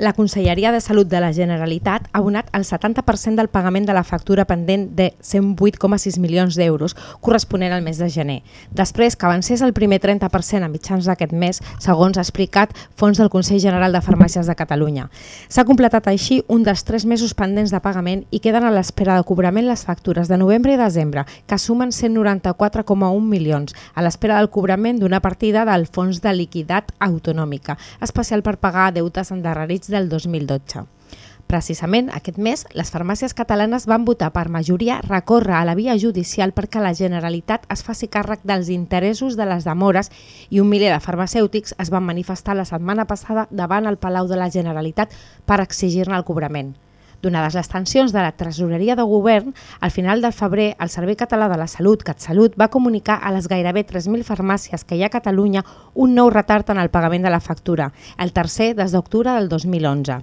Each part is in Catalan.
La Conselleria de Salut de la Generalitat ha abonat el 70% del pagament de la factura pendent de 108,6 milions d'euros corresponent al mes de gener. Després que avancés el primer 30% a mitjans d'aquest mes, segons ha explicat fons del Consell General de Farmàcies de Catalunya. S'ha completat així un dels tres mesos pendents de pagament i queden a l'espera de cobrament les factures de novembre i desembre, que sumen 194,1 milions, a l'espera del cobrament d'una partida del Fons de Liquidat Autonòmica, especial per pagar deutes endarrerits del 2012. Precisament aquest mes, les farmàcies catalanes van votar per majoria recórrer a la via judicial perquè la Generalitat es faci càrrec dels interessos de les demores i un miler de farmacèutics es van manifestar la setmana passada davant el Palau de la Generalitat per exigir-ne el cobrament. Donades les tensions de la tresoreria de govern, al final del febrer el Servei Català de la Salut, CatSalut, va comunicar a les gairebé 3.000 farmàcies que hi ha a Catalunya un nou retard en el pagament de la factura, el tercer des d'octubre del 2011.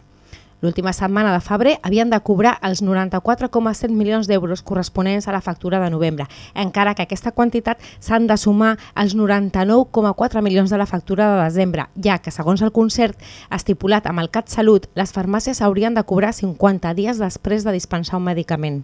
L'última setmana de febrer havien de cobrar els 94,7 milions d'euros corresponents a la factura de novembre, encara que aquesta quantitat s'han de sumar als 99,4 milions de la factura de desembre, ja que, segons el concert estipulat amb el CatSalut, les farmàcies haurien de cobrar 50 dies després de dispensar un medicament.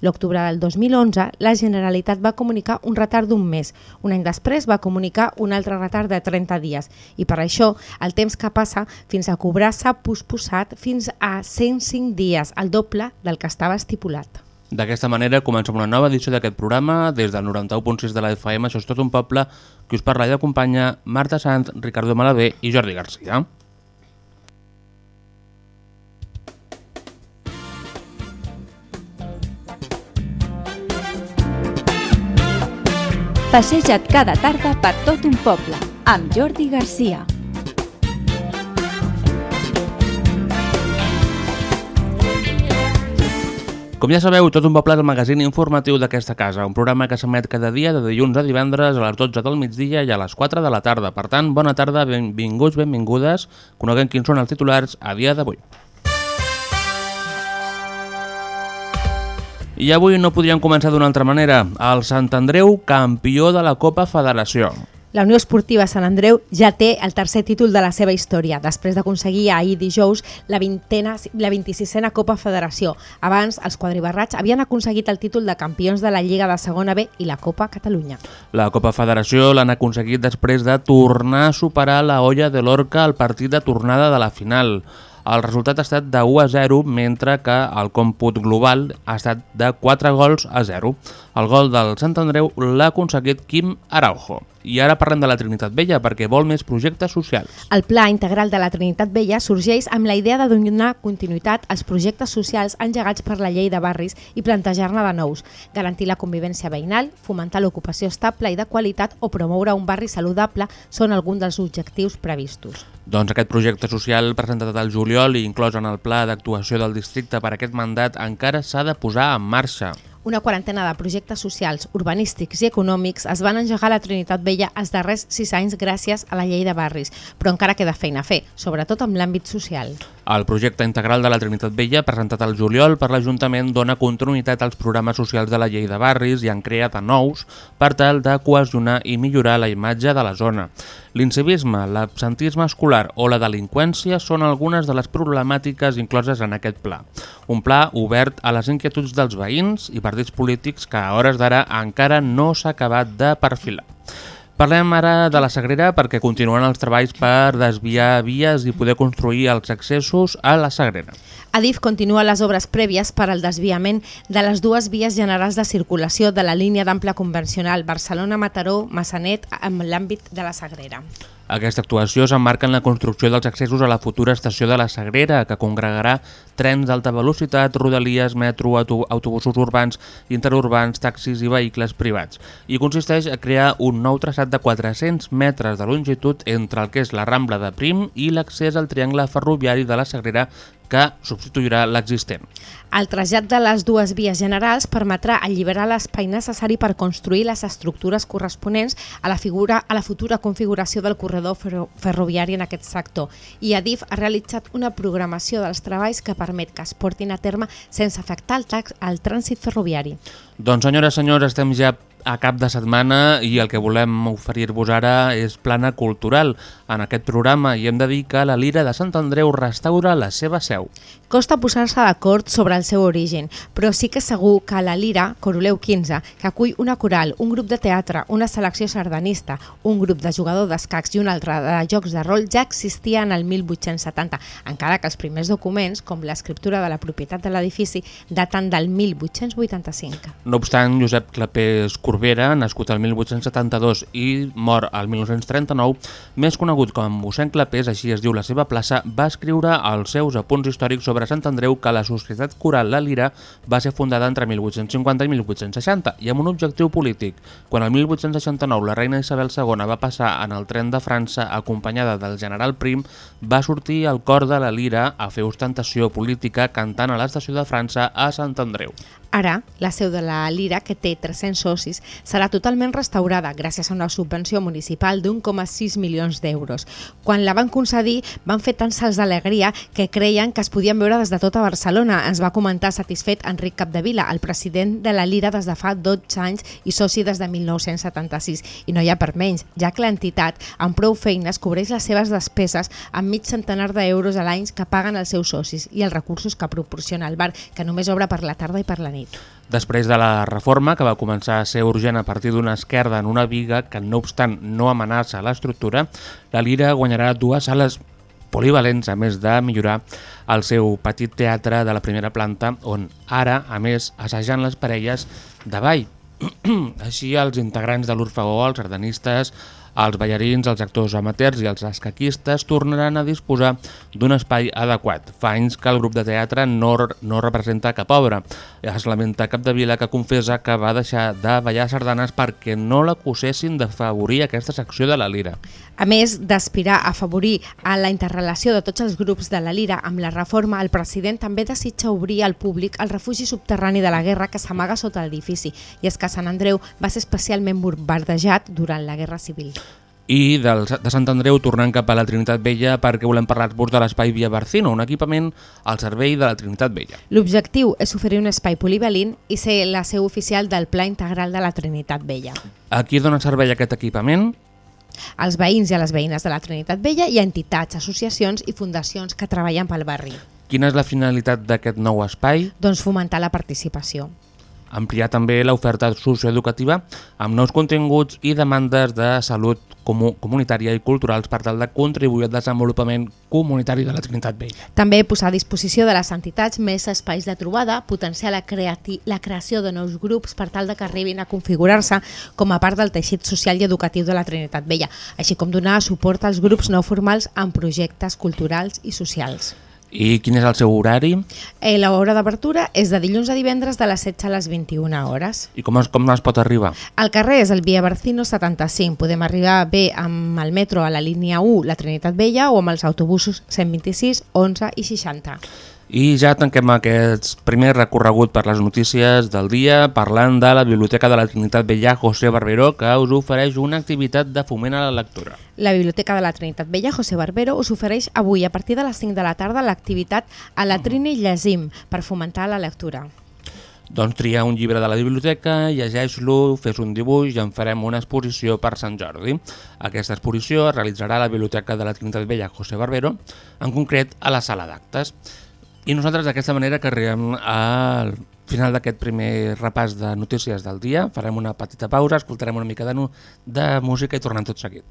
L'octubre del 2011, la Generalitat va comunicar un retard d'un mes. Un any després va comunicar un altre retard de 30 dies. I per això, el temps que passa fins a cobrar s'ha posposat fins a 105 dies, el doble del que estava estipulat. D'aquesta manera comencem una nova edició d'aquest programa des del 91.6 de la FM, això és tot un poble, que us parla i acompanya Marta Sant, Ricardo Malavé i Jordi Garcia. Passeja't cada tarda per tot un poble, amb Jordi Garcia. Com ja sabeu, tot un poble és el magazín informatiu d'aquesta casa, un programa que s'emet cada dia de dilluns a divendres a les 12 del migdia i a les 4 de la tarda. Per tant, bona tarda, benvinguts, benvingudes, coneguem quins són els titulars a dia d'avui. I avui no podríem començar d'una altra manera. El Sant Andreu, campió de la Copa Federació. La Unió Esportiva Sant Andreu ja té el tercer títol de la seva història, després d'aconseguir ahir dijous la, vintena, la 26a Copa Federació. Abans, els quadribarrats havien aconseguit el títol de campions de la Lliga de Segona B i la Copa Catalunya. La Copa Federació l'han aconseguit després de tornar a superar la olla de l'Orca al partit de tornada de la final. El resultat ha estat de 1 a 0, mentre que el còmput global ha estat de 4 gols a 0. El gol del Sant Andreu l'ha aconseguit Quim Araujo. I ara parlem de la Trinitat Vella, perquè vol més projectes socials. El Pla Integral de la Trinitat Vella sorgeix amb la idea de donar continuïtat als projectes socials engegats per la llei de barris i plantejar-ne de nous, garantir la convivència veïnal, fomentar l'ocupació estable i de qualitat o promoure un barri saludable són alguns dels objectius previstos. Doncs aquest projecte social presentat al juliol i inclòs en el pla d'actuació del districte per aquest mandat encara s'ha de posar en marxa. Una quarantena de projectes socials, urbanístics i econòmics es van engegar a la Trinitat Vella els darrers sis anys gràcies a la llei de barris, però encara queda feina a fer, sobretot amb l'àmbit social. El projecte integral de la Trinitat Vella, presentat al juliol per l'Ajuntament, dona continuïtat als programes socials de la llei de barris i han creat a nous per tal de cohesionar i millorar la imatge de la zona. L'incivisme, l'absentisme escolar o la delinqüència són algunes de les problemàtiques incloses en aquest pla. Un pla obert a les inquietuds dels veïns i partits polítics que a hores d'ara encara no s'ha acabat de perfilar. Parlem ara de la Sagrera perquè continuen els treballs per desviar vies i poder construir els accessos a la Sagrera. Adif continua les obres prèvies per al desviament de les dues vies generals de circulació de la línia d'ample convencional Barcelona-Mataró-Massanet amb l'àmbit de la Sagrera. Aquesta actuació s'emmarca en la construcció dels accessos a la futura estació de la Sagrera, que congregarà trens d'alta velocitat, rodalies, metro, autobusos urbans, interurbans, taxis i vehicles privats. I consisteix a crear un nou traçat de 400 metres de longitud entre el que és la Rambla de Prim i l'accés al triangle ferroviari de la Sagrera que substituirà l'existent. El trasllat de les dues vies generals permetrà alliberar l'espai necessari per construir les estructures corresponents a la, figura, a la futura configuració del corredor ferro, ferroviari en aquest sector. I Adif ha realitzat una programació dels treballs que permet que es portin a terme sense afectar el, tax, el trànsit ferroviari. Doncs senyores i senyors, estem ja a cap de setmana i el que volem oferir-vos ara és plana cultural en aquest programa i hem de dir que la Lira de Sant Andreu restaura la seva seu. Costa posar-se d'acord sobre el seu origen, però sí que segur que la Lira, Coroleu 15, que acull una coral, un grup de teatre, una selecció sardanista, un grup de jugador d'escacs i un altre de jocs de rol ja existia en el 1870, encara que els primers documents, com l'escriptura de la propietat de l'edifici, daten del 1885. No obstant, Josep Clapés Corbera, nascut el 1872 i mort al 1939, més conegut com mossèn Clapés, així es diu la seva plaça, va escriure els seus apunts històrics sobre Sant Andreu que la Societat Coral La Lira va ser fundada entre 1850 i 1860 i amb un objectiu polític. Quan el 1869 la reina Isabel II va passar en el tren de França acompanyada del general Prim, va sortir al cor de la Lira a fer ostentació política cantant a l'estació de França a Sant Andreu. Ara, la seu de la Lira, que té 300 socis, serà totalment restaurada gràcies a una subvenció municipal d'1,6 milions d'euros. Quan la van concedir, van fer tants salts d'alegria que creien que es podien veure des de tota Barcelona, ens va comentar satisfet Enric Capdevila, el president de la Lira des de fa 12 anys i soci des de 1976. I no hi ha per menys, ja que l'entitat, amb prou feines, cobreix les seves despeses amb mig centenar d'euros a l'any que paguen els seus socis i els recursos que proporciona el bar, que només obre per la tarda i per la nit. Després de la reforma, que va començar a ser urgent a partir d'una esquerda en una viga que no obstant no amenaça l'estructura, la Lira guanyarà dues sales polivalents a més de millorar el seu petit teatre de la primera planta on ara, a més, assagen les parelles de ball. Així, els integrants de l'Orfeó, els sardanistes, els ballarins, els actors amateurs i els escaquistes tornaran a disposar d'un espai adequat. Fa anys que el grup de teatre no, no representa cap obra. Es lamenta Capdevila que confessa que va deixar de ballar sardanes perquè no l'acusessin d'afavorir aquesta secció de la lira. A més d'aspirar a afavorir a la interrelació de tots els grups de la Lira amb la reforma, el president també desitja obrir al públic el refugi subterrani de la guerra que s'amaga sota l'edifici, i és que Sant Andreu va ser especialment bombardejat durant la Guerra Civil. I del, de Sant Andreu tornant cap a la Trinitat Vella perquè volem parlar-vos de l'espai Via Barcino, un equipament al servei de la Trinitat Vella. L'objectiu és oferir un espai polivalent i ser la seu oficial del Pla Integral de la Trinitat Vella. A qui dona servei aquest equipament? Als veïns i a les veïnes de la Trinitat Vella i a entitats, associacions i fundacions que treballen pel barri. Quina és la finalitat d'aquest nou espai? Doncs fomentar la participació. Ampliar també l'oferta socioeducativa amb nous continguts i demandes de salut comu comunitària i culturals per tal de contribuir al desenvolupament comunitari de la Trinitat Vella. També posar a disposició de les entitats més espais de trobada, potenciar la, creati la creació de nous grups per tal de que arribin a configurar-se com a part del teixit social i educatiu de la Trinitat Vella, així com donar suport als grups no formals en projectes culturals i socials. I quin és el seu horari? Eh, L'hora d'obertura és de dilluns a divendres de les 16 a les 21 hores. I com es, com es pot arribar? El carrer és el Via Barcino 75. Podem arribar bé amb el metro a la línia 1, la Trinitat Vella, o amb els autobusos 126, 11 i 60. I ja tanquem aquest primer recorregut per les notícies del dia parlant de la Biblioteca de la Trinitat Vella José Barbero que us ofereix una activitat de foment a la lectura. La Biblioteca de la Trinitat Vella José Barbero us ofereix avui a partir de les 5 de la tarda l'activitat a la Trini Llegim per fomentar la lectura. Doncs tria un llibre de la biblioteca, llegeix-lo, fes un dibuix i en farem una exposició per Sant Jordi. Aquesta exposició es realitzarà a la Biblioteca de la Trinitat Vella José Barbero, en concret a la sala d'actes. I nosaltres d'aquesta manera que arribem al final d'aquest primer repàs de notícies del dia. Farem una petita pausa, escoltarem una mica de, de música i tornem tot seguit.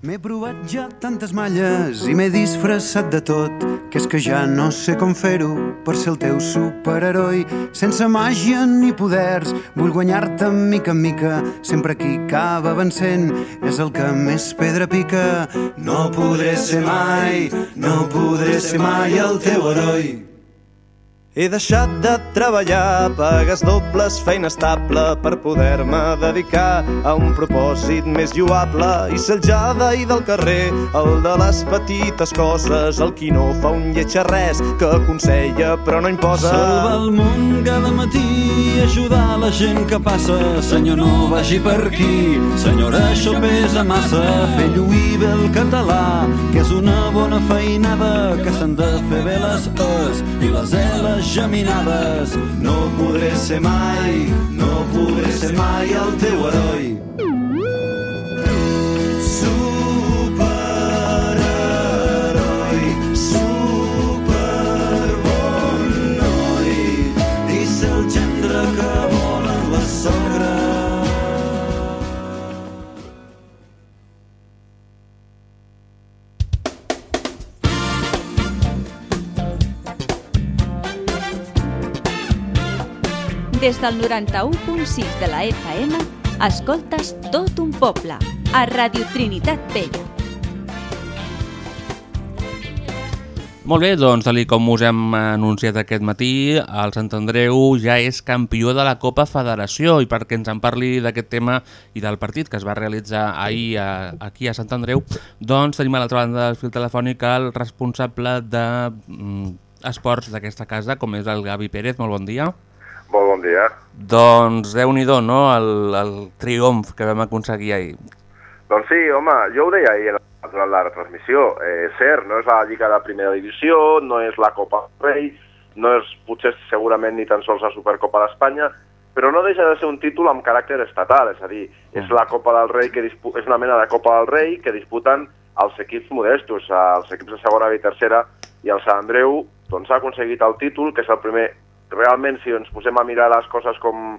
M'he provat ja tantes malles i m'he disfressat de tot, que és que ja no sé com fer-ho per ser el teu superheroi. Sense màgia ni poders, vull guanyar-te mica en mica, sempre qui acaba vencent és el que més pedra pica. No podré ser mai, no podré ser mai el teu heroi. He deixat de treballar, pagues dobles, feina estable per poder-me dedicar a un propòsit més lloable. I ser el jadai del carrer, el de les petites coses, el qui no fa un lleig a res, que aconsella però no imposa. Salvar el món cada matí, ajudar la gent que passa, senyor no vagi per aquí, senyora això pesa massa, fer lluir bé el català, que és una bona feinada, que s'han de fer bé les es i les eles geminades. No podré ser mai, no podré ser mai el teu heroi. Des del 91.6 de la FM, escoltes tot un poble, a Radio Trinitat Vella. Molt bé, doncs, tal com us hem anunciat aquest matí, el Sant Andreu ja és campió de la Copa Federació i perquè ens en parli d'aquest tema i del partit que es va realitzar ahir a, aquí a Sant Andreu, doncs tenim a l'altra banda del fil telefònic el responsable d'esports d'aquesta casa, com és el Gavi Pérez. Molt bon dia. Molt bon dia. Doncs déu-n'hi-do, no?, el, el triomf que vam aconseguir ahir. Doncs sí, home, jo ho deia ahir durant la retransmissió. Eh, cert, no és la Lliga de Primera Divisió, no és la Copa del Rei, no és potser segurament ni tan sols la Supercopa d'Espanya, però no deixa de ser un títol amb caràcter estatal, és a dir, és la Copa del Rei que dispu és una mena de Copa del Rei que disputen els equips modestos, els equips de segona i tercera, i el Sant Andreu doncs, ha aconseguit el títol, que és el primer, realment si ens posem a mirar les coses com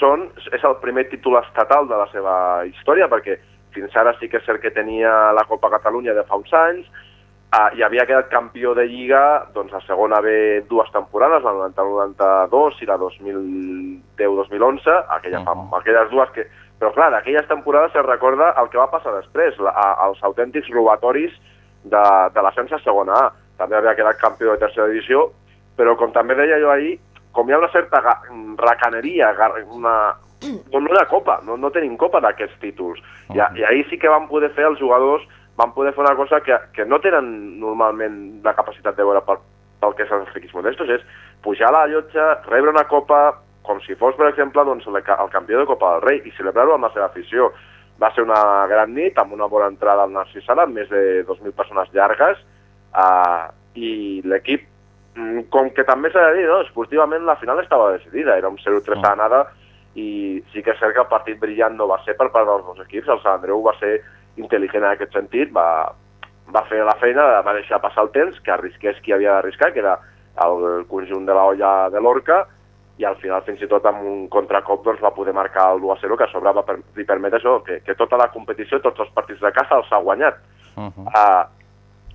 són, és el primer títol estatal de la seva història, perquè fins ara sí que és cert que tenia la Copa Catalunya de fa uns anys, uh, i havia quedat campió de Lliga doncs, a segona B dues temporades, la 90-92 i la 2010-2011, aquella, uh -huh. aquelles dues que... Però clar, d'aquelles temporades es recorda el que va passar després, la, els autèntics robatoris de, de l'ascens a segona A. També havia quedat campió de tercera divisió, però com també deia jo ahir, com hi ha una certa racaneria, una, no, no hi ha copa, no, no tenim copa d'aquests títols. I, I ahir sí que van poder fer els jugadors, van poder fer una cosa que, que no tenen normalment la capacitat de veure pel, pel que és els equips modestos, és pujar a la llotja, rebre una copa, com si fos, per exemple, doncs, el, el campió de Copa del Rei, i celebrar-ho amb la seva afició. Va ser una gran nit, amb una bona entrada al Narcís Sala, amb més de 2.000 persones llargues, uh, i l'equip, com que també s'ha de dir, no? esportivament la final estava decidida, era un 0-3 a anada, i sí que és cert que el partit brillant no va ser per part dels dos equips, el Sant Andreu va ser intel·ligent en aquest sentit, va, va fer la feina, va deixar passar el temps, que arrisqués qui havia d'arriscar, que era el conjunt de la olla de l'Orca, i al final fins i tot amb un contracop doncs, va poder marcar el 2-0, que a sobre va per, li permet això, que, que tota la competició, tots els partits de casa els ha guanyat. Uh -huh. uh,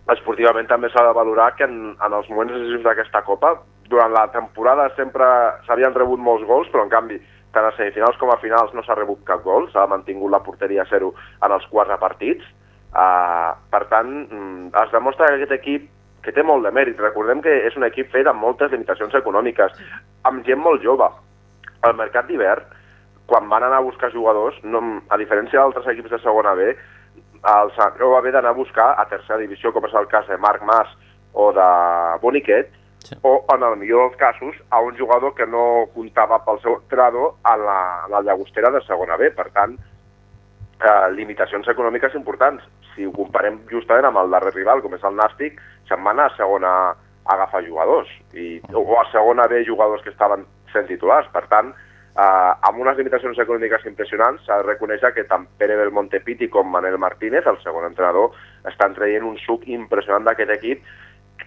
esportivament també s'ha de valorar que en, en els moments decisius d'aquesta Copa, durant la temporada sempre s'havien rebut molts gols, però en canvi tant a semifinals com a finals no s'ha rebut cap gol, s'ha mantingut la porteria a zero en els quatre partits. Uh, per tant, mm, es demostra que aquest equip que té molt de mèrit. Recordem que és un equip fet amb moltes limitacions econòmiques, amb gent molt jove. Al mercat d'hivern, quan van anar a buscar jugadors, no, a diferència d'altres equips de segona B, el Sant Andreu va haver d'anar a buscar a tercera divisió, com és el cas de Marc Mas o de Boniquet, sí. o, en el millor dels casos, a un jugador que no comptava pel seu entrenador a la, a la llagostera de segona B. Per tant, eh, limitacions econòmiques importants. Si ho comparem justament amb el darrer rival, com és el Nàstic, se'n va anar a segona a agafar jugadors, i, o a segona B jugadors que estaven sent titulars. Per tant, eh, amb unes limitacions econòmiques impressionants, s'ha de reconèixer que tant Pere del Montepiti com Manel Martínez, el segon entrenador, estan traient un suc impressionant d'aquest equip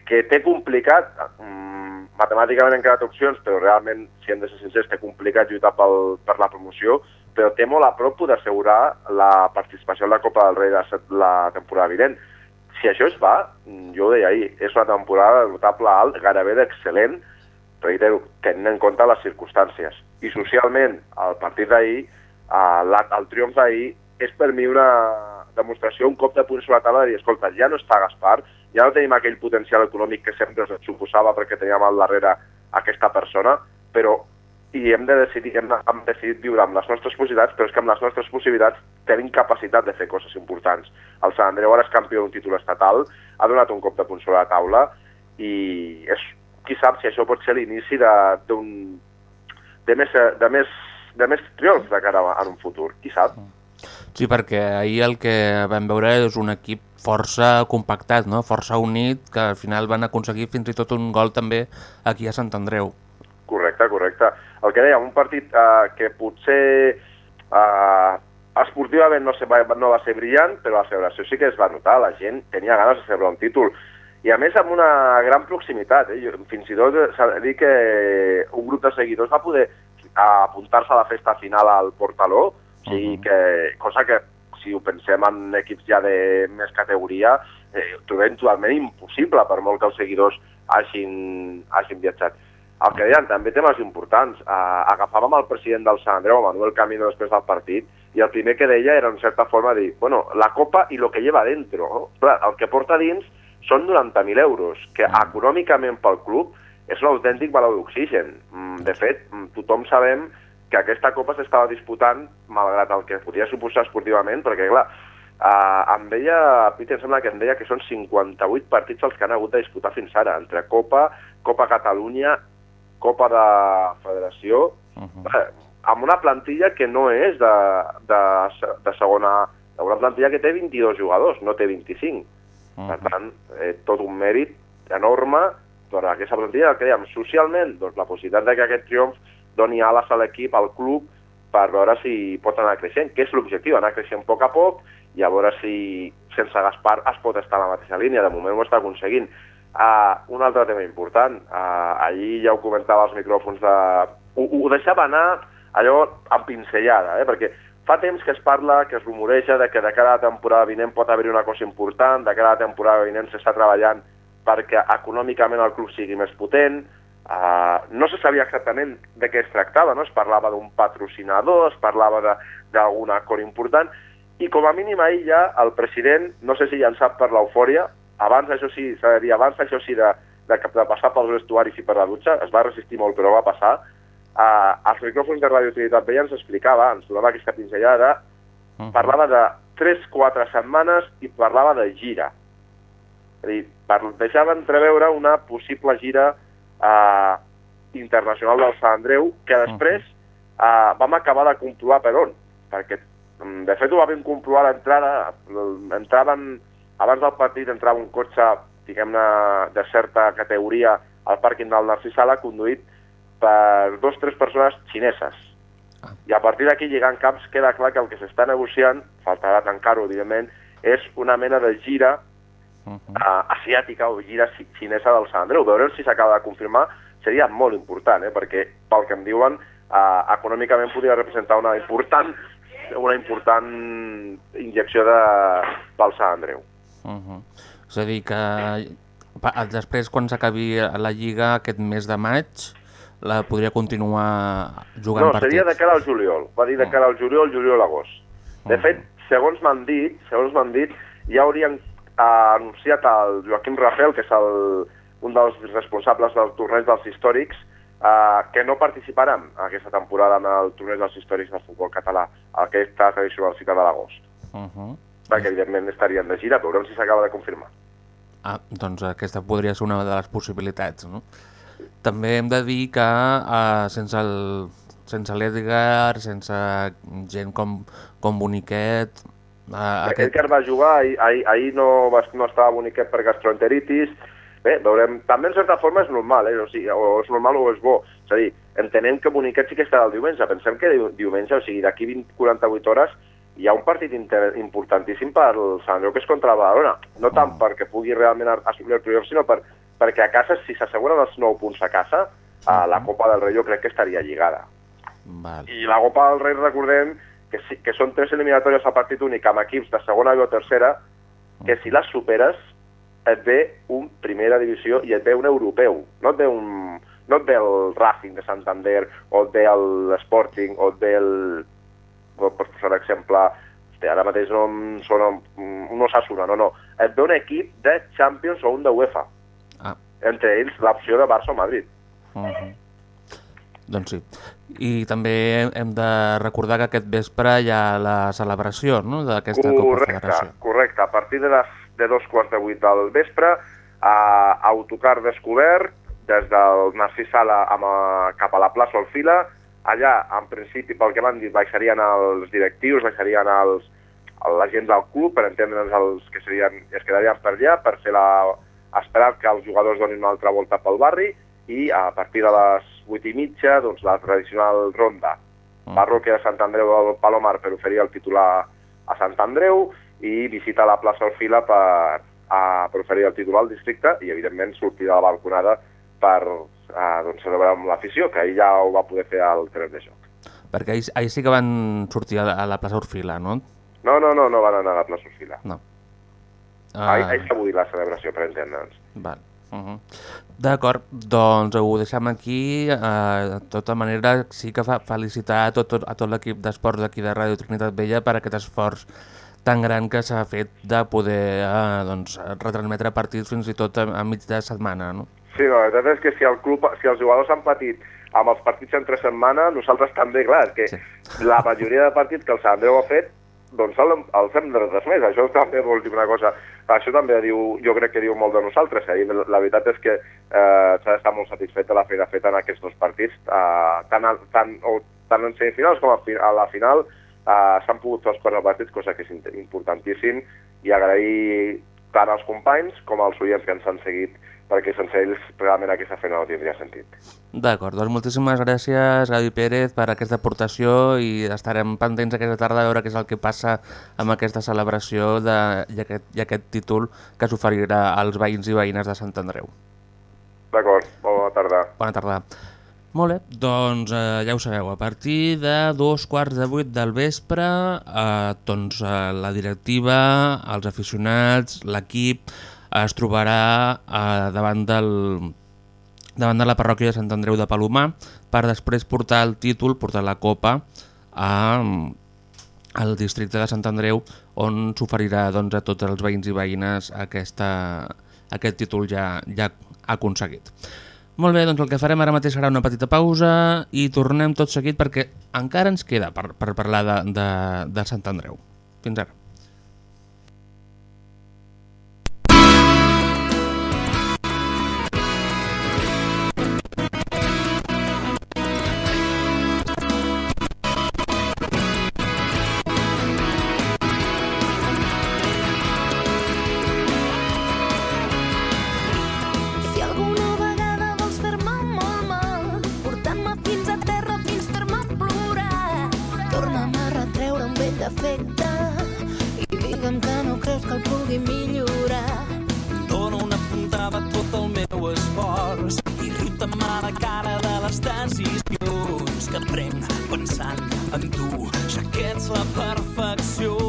que té complicat, mm, matemàticament han quedat opcions, però realment, si hem de ser sincers, té complicat lluitar pel, per la promoció, però té molt a prop d'assegurar la participació en la Copa del Rei de la temporada vinent. Si això es fa, jo ho deia ahir, és una temporada notable alt, gairebé d'excel·lent, reitero, tenint en compte les circumstàncies. I socialment, el partit d'ahir, el, el triomf d'ahir, és per mi una demostració, un cop de punt sobre la taula de dir, escolta, ja no està Gaspar, ja no tenim aquell potencial econòmic que sempre ens suposava perquè teníem al darrere aquesta persona, però i hem de decidir, hem, de, hem decidit viure amb les nostres possibilitats, però és que amb les nostres possibilitats tenim capacitat de fer coses importants. El Sant Andreu ara és campió d'un títol estatal, ha donat un cop de punt sobre la taula i és, qui sap si això pot ser l'inici de- d'un de més, de més, de més triomfs de cara a, en un futur, qui sap? Sí, perquè ahir el que vam veure és un equip força compactat, no? força unit, que al final van aconseguir fins i tot un gol també aquí a Sant Andreu. Correcte, correcte. El que dèiem, un partit eh, que potser eh, esportivament no, se va, no va ser brillant, però la celebració sí que es va notar, la gent tenia ganes de celebrar un títol. I a més amb una gran proximitat, eh? Fins i tot eh, s'ha de dir que un grup de seguidors va poder apuntar-se a la festa final al Portaló, o sigui que, cosa que si ho pensem en equips ja de més categoria, eh, trobem totalment impossible per molt que els seguidors hagin, hagin viatjat. El que deien, també temes importants. Uh, agafàvem el president del Sant Andreu, Manuel Camino, després del partit, i el primer que deia era, en certa forma, dir, bueno, la copa i lo que lleva dentro. No? Clar, el que porta dins són 90.000 euros, que econòmicament pel club és un autèntic valor d'oxigen. Mm, De fet, mm, tothom sabem que aquesta copa s'estava disputant, malgrat el que podia suposar esportivament, perquè, clar, uh, em deia, Peter, em sembla que em deia que són 58 partits els que han hagut de disputar fins ara, entre Copa, Copa Catalunya, Copa de Federació, uh -huh. amb una plantilla que no és de, de, de segona... Una plantilla que té 22 jugadors, no té 25. Uh -huh. Per tant, eh, tot un mèrit enorme per aquesta plantilla. Que dèiem, socialment, doncs la possibilitat de que aquest triomf doni ales a l'equip, al club, per veure si pot anar creixent, que és l'objectiu, anar creixent a poc a poc i a veure si sense Gaspar es pot estar a la mateixa línia. De moment ho està aconseguint. Uh, un altre tema important, uh, ahir ja ho comentava als micròfons de... Ho, ho deixava anar allò amb pinzellada, eh? perquè fa temps que es parla, que es rumoreja de que de cara a la temporada vinent pot haver-hi una cosa important, de cara a la temporada vinent s'està treballant perquè econòmicament el club sigui més potent, uh, no se sabia exactament de què es tractava, no? es parlava d'un patrocinador, es parlava d'algun acord important, i com a mínim ahir ja el president, no sé si ja en sap per l'eufòria, abans això sí, s'ha de dir, abans això sí de, de, de passar pels vestuaris i per la dutxa, es va resistir molt però va passar, uh, als micròfons de Radio Trinitat Vella ens explicava, ens donava aquesta pinzellada, parlava de 3-4 setmanes i parlava de gira. És a dir, per, deixava entreveure una possible gira eh, internacional del Sant Andreu, que després eh, vam acabar de comprovar per on, perquè mm, de fet ho vam comprovar a l'entrada, entraven, abans del partit entrava un cotxe, diguem-ne, de certa categoria al pàrquing del Narcís Sala, conduït per dos o tres persones xineses. I a partir d'aquí, lligant caps, queda clar que el que s'està negociant, faltarà tancar-ho, evidentment, és una mena de gira uh, asiàtica o gira xi- xinesa del Sant Andreu. Veurem si s'acaba de confirmar seria molt important, eh? perquè pel que em diuen, uh, econòmicament podria representar una important una important injecció de, pel Sant Andreu. Uh -huh. És a dir, que després, quan s'acabi la Lliga aquest mes de maig, la podria continuar jugant no, partits. seria de cara al juliol. Va dir de cara al juliol, juliol-agost. De fet, segons m'han dit, segons m'han dit, ja haurien eh, anunciat el Joaquim Rafel, que és el, un dels responsables del torneig dels històrics, eh, que no participaran aquesta temporada en el torneig dels històrics del futbol català, aquesta tradicional cita de l'agost. Uh -huh. Perquè, evidentment, estarien de gira, veurem si s'acaba de confirmar. Ah, doncs aquesta podria ser una de les possibilitats, no? També hem de dir que uh, sense el sense l'Edgar, sense gent com, com Boniquet... Uh, Aquest... Edgar va jugar, ahir, ahir, ahir no, va, no estava boniquet per gastroenteritis, bé, veurem, també en certa forma és normal, eh? o, sigui, o és normal o és bo, és a dir, entenem que Boniquet sí que estarà el diumenge, pensem que diu- diumenge, o sigui, d'aquí 20, 48 hores hi ha un partit importantíssim per el Sant Andreu, que és contra el Badalona, no tant perquè pugui realment a- assolir el triomf, sinó per, perquè a casa, si s'asseguren els 9 punts a casa, a la Copa del Rei jo crec que estaria lligada. Val. I la Copa del Rei, recordem, que, sí, que són tres eliminatòries a partit únic amb equips de segona o tercera, que si les superes et ve un primera divisió i et ve un europeu. No et ve, un, no et ve el Racing de Santander, o et ve l'Sporting, o et ve el... Per posar exemple, hosti, ara mateix no em sona un Osasuna, no, no. Et ve un equip de Champions o un de UEFA. Entre ells l'opció de Barça o Madrid. Uh -huh. Doncs sí. I també hem de recordar que aquest vespre hi ha la celebració no? d'aquesta Copa Federació. correcte. A partir de, les, de dos quarts de vuit del vespre, a autocar descobert, des del Narcís Sala amb, a, cap a la plaça Alfila. Allà, en principi, pel que m'han dit, baixarien els directius, baixarien els, la gent del club, per entendre'ns els que serien, es quedarien per allà, per fer la, esperar que els jugadors donin una altra volta pel barri i a partir de les 8 i mitja, doncs, la tradicional ronda. Mm. De Sant Andreu del Palomar per oferir el titular a Sant Andreu i visita la plaça Alfila per, a, per oferir el titular al districte i, evidentment, sortir de la balconada per a, doncs, celebrar amb l'afició, que ahir ja ho va poder fer al terreny de joc. Perquè ahir, ahir sí que van sortir a la, a la plaça Orfila, no? No, no, no, no van anar a la plaça Orfila. No. Ah. Ahir s'ha avui la celebració, per entendre'ns. Val. Uh -huh. D'acord, doncs ho deixem aquí. Uh, de tota manera, sí que fa felicitar a tot, a tot l'equip d'esports d'aquí de Ràdio Trinitat Vella per aquest esforç tan gran que s'ha fet de poder uh, doncs, retransmetre partits fins i tot a, a mig de setmana, no? Sí, no, la veritat és que si, el club, si els jugadors han patit amb els partits entre setmana, nosaltres també, clar, és que sí. la majoria de partits que el Sant Andreu ha fet doncs el, els hem de retransmès. Això també vol dir una cosa, això també diu, jo crec que diu molt de nosaltres. Eh? La veritat és que eh, s'ha d'estar molt satisfet de la feina feta en aquests dos partits, eh, tant, a, tant, o, tant en semifinals com a, a la final eh, s'han pogut fer els quatre partits, cosa que és importantíssim, i agrair tant als companys com als oients que ens han seguit perquè sense ells realment aquesta feina no tindria sentit. D'acord, doncs moltíssimes gràcies Gavi Pérez per aquesta aportació i estarem pendents aquesta tarda a veure què és el que passa amb aquesta celebració de, i, aquest, i aquest títol que s'oferirà als veïns i veïnes de Sant Andreu. D'acord, bona tarda. Bona tarda. Molt bé, doncs eh, ja ho sabeu, a partir de dos quarts de vuit del vespre, eh, doncs eh, la directiva, els aficionats, l'equip, es trobarà eh, davant, del, davant de la parròquia de Sant Andreu de Palomar per després portar el títol, portar la copa a, al districte de Sant Andreu on s'oferirà doncs, a tots els veïns i veïnes aquesta, aquest títol ja, ja aconseguit. Molt bé, doncs el que farem ara mateix serà una petita pausa i tornem tot seguit perquè encara ens queda per, per parlar de, de, de Sant Andreu. Fins ara. Decisions que prenc pensant en tu, ja que ets la perfecció.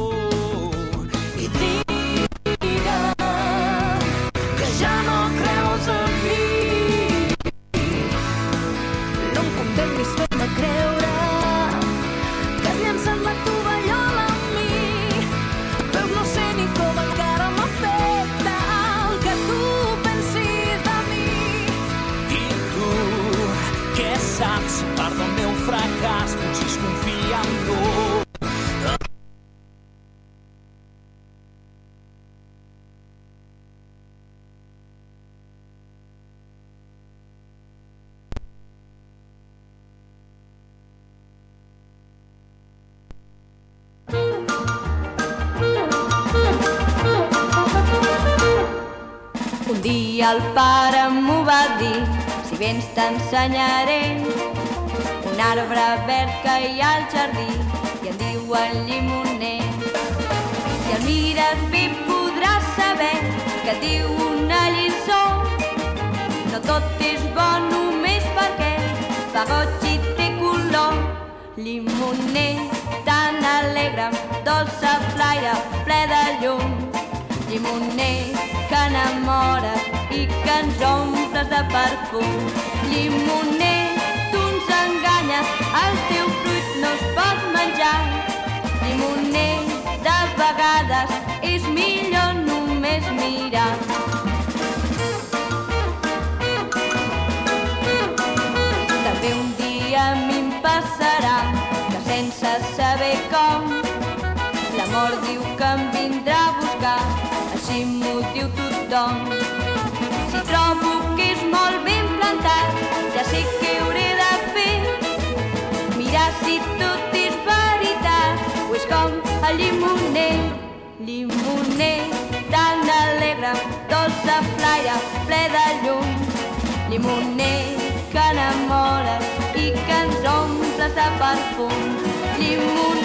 Dia el pare m'ho va dir, si vens t'ensenyaré un arbre verd que hi ha al jardí i en diuen llimoner. Si el mires bé podràs saber que diu una lliçó. No tot és bo només perquè fa goig i té color. Llimoner tan alegre, dolça flaire, ple de llum. Llimoner que enamora i que ens omples de perfum. Llimoner, tu ens enganyes, el teu llimoner tan alegre, dolça flaire, ple de llum. Llimoner que enamora i que ens omples de perfum. Llimoner,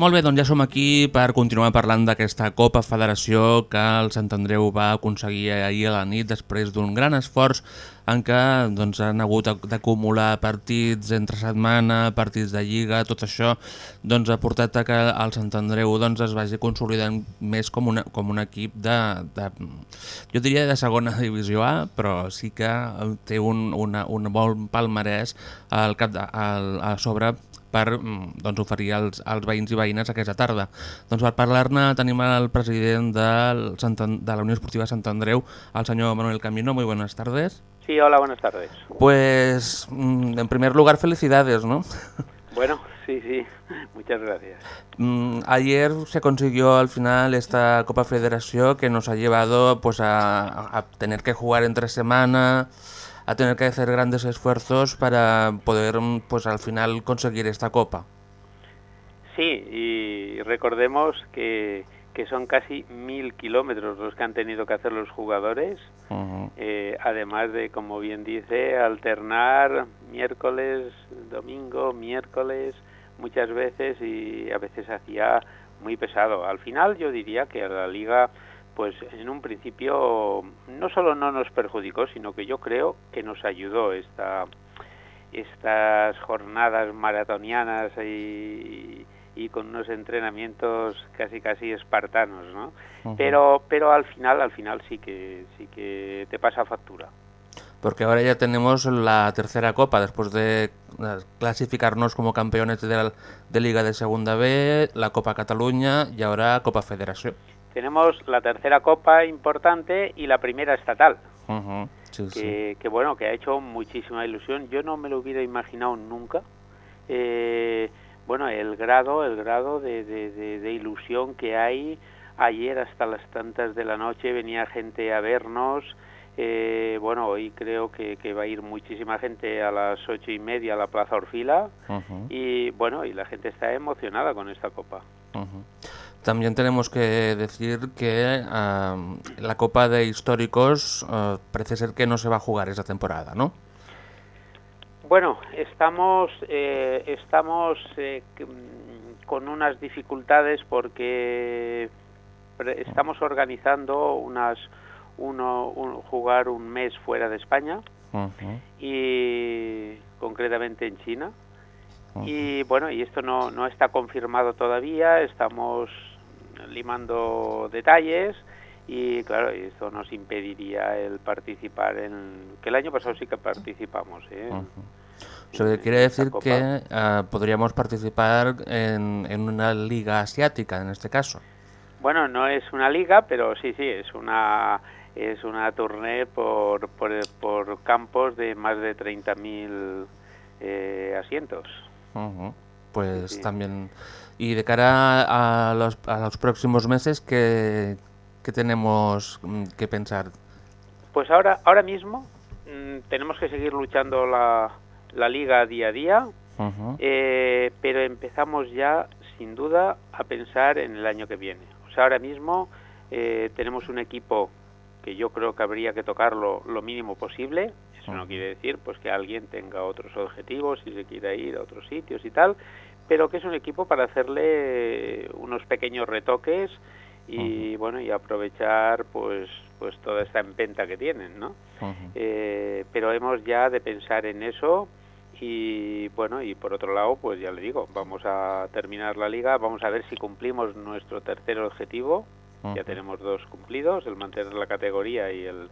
Molt bé, doncs ja som aquí per continuar parlant d'aquesta Copa Federació que el Sant Andreu va aconseguir ahir a la nit després d'un gran esforç en què doncs, han hagut d'acumular partits entre setmana, partits de lliga, tot això doncs, ha portat a que el Sant Andreu doncs, es vagi consolidant més com, una, com un equip de, de, jo diria de segona divisió A, però sí que té un, una, un bon palmarès al cap de, al, a sobre per mm, doncs, oferir als, als veïns i veïnes aquesta tarda. Doncs per parlar-ne tenim el president del Sant, de la Unió Esportiva Sant Andreu, el senyor Manuel Camino. Muy buenas tardes. Sí, hola, buenas tardes. Pues, mm, en primer lugar, felicidades, ¿no? Bueno, sí, sí, muchas gracias. Mm, Ayer se consiguió al final esta Copa Federación que nos ha llevado pues a, a tener que jugar entre semana, a tener que hacer grandes esfuerzos para poder pues al final conseguir esta Copa. Sí, y recordemos que, que son casi mil kilómetros los que han tenido que hacer los jugadores, eh, además de, como bien dice, alternar miércoles, domingo, miércoles, muchas veces y a veces hacía muy pesado. Al final yo diría que la liga, pues en un principio no solo no nos perjudicó, sino que yo creo que nos ayudó esta estas jornadas maratonianas y, y con unos entrenamientos casi casi espartanos, ¿no? Pero pero al final al final sí que sí que te pasa factura. Porque ahora ya tenemos la tercera Copa, después de eh, clasificarnos como campeones de, la- de Liga de Segunda B, la Copa Cataluña y ahora Copa Federación. Tenemos la tercera copa importante y la primera estatal. Sí. que, que, bueno, que ha hecho muchísima ilusión. Yo no me lo hubiera imaginado nunca. Eh, bueno, el grado, el grado de, de, de- de ilusión que hay. Ayer hasta las tantas de la noche venía gente a vernos. Eh, bueno, hoy creo que, que va a ir muchísima gente a las ocho y media a la Plaza Orfila. Y bueno, y la gente está emocionada con esta copa. ujú. También tenemos que decir que ah, la Copa de Históricos ah, parece ser que no se va a jugar esa temporada, ¿no? Bueno, estamos eh, estamos eh, con unas dificultades porque estamos organizando unas uno un- jugar un mes fuera de España y concretamente en China. Y bueno y esto no no está confirmado todavía. Estamos limando detalles y claro esto nos impediría el participar en que el año pasado sí que participamos ¿eh? O sea, que quiere decir que ah, podríamos participar en, en una liga asiática en este caso. Bueno, no es una liga, pero sí, sí, es una es una tournée por, por, por campos de más de 30.000 eh, asientos. Pues también. Y de cara a los, a los próximos meses, ¿qué, qué tenemos mm, que pensar? Pues ahora ahora mismo mm, tenemos que seguir luchando la, la liga día a día, eh, pero empezamos ya sin duda a pensar en el año que viene. O sea, ahora mismo eh, tenemos un equipo que yo creo que habría que tocarlo lo mínimo posible. Eso no quiere decir pues que alguien tenga otros objetivos y se quiera ir a otros sitios y tal, pero que es un equipo para hacerle unos pequeños retoques y bueno y aprovechar pues pues toda esta empenta que tienen, ¿no? Eh, pero hemos ya de pensar en eso y bueno, y por otro lado, pues ya le digo, vamos a terminar la liga, vamos a ver si cumplimos nuestro tercer objetivo. Ya tenemos dos cumplidos, el mantener la categoría y el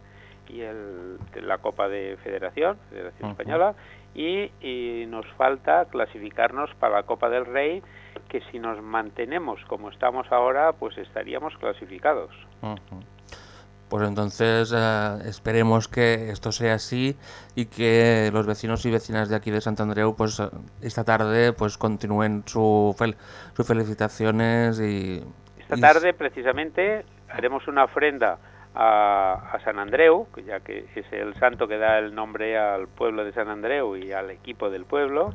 y el la Copa de Federación, Federación. Española, y, y nos falta clasificarnos para la Copa del Rey, que si nos mantenemos como estamos ahora, pues estaríamos clasificados. Pues entonces eh, esperemos que esto sea así y que los vecinos y vecinas de aquí de Sant Andreu pues esta tarde pues continúen su fel- sus felicitaciones y Esta y- tarde, precisamente, haremos una ofrenda a, a San Andreu, que ya que es el santo que da el nombre al pueblo de San Andreu y al equipo del pueblo.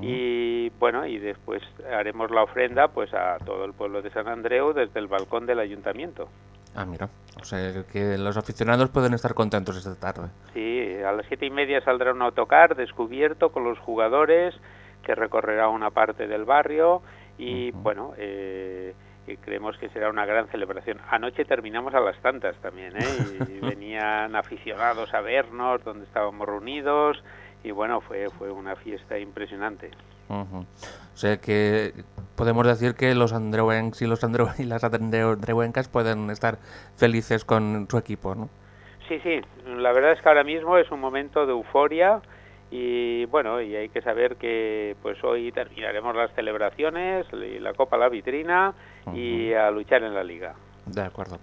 Y bueno, y después haremos la ofrenda pues a todo el pueblo de San Andreu desde el balcón del ayuntamiento. Ah, mira, o sea que los aficionados pueden estar contentos esta tarde. Sí, a las siete y media saldrá un autocar descubierto con los jugadores que recorrerá una parte del barrio y bueno, eh, y creemos que será una gran celebración. Anoche terminamos a las tantas también, ¿eh? Y venían aficionados a vernos donde estábamos reunidos y bueno, fue, fue una fiesta impresionante. O sea que podemos decir que los andreuencs y los andreu y las andreu- andreuencas pueden estar felices con su equipo, ¿no? Sí, sí, la verdad es que ahora mismo es un momento de euforia y bueno, y hay que saber que pues hoy terminaremos las celebraciones y la Copa a la vitrina y a luchar en la liga. De acuerdo.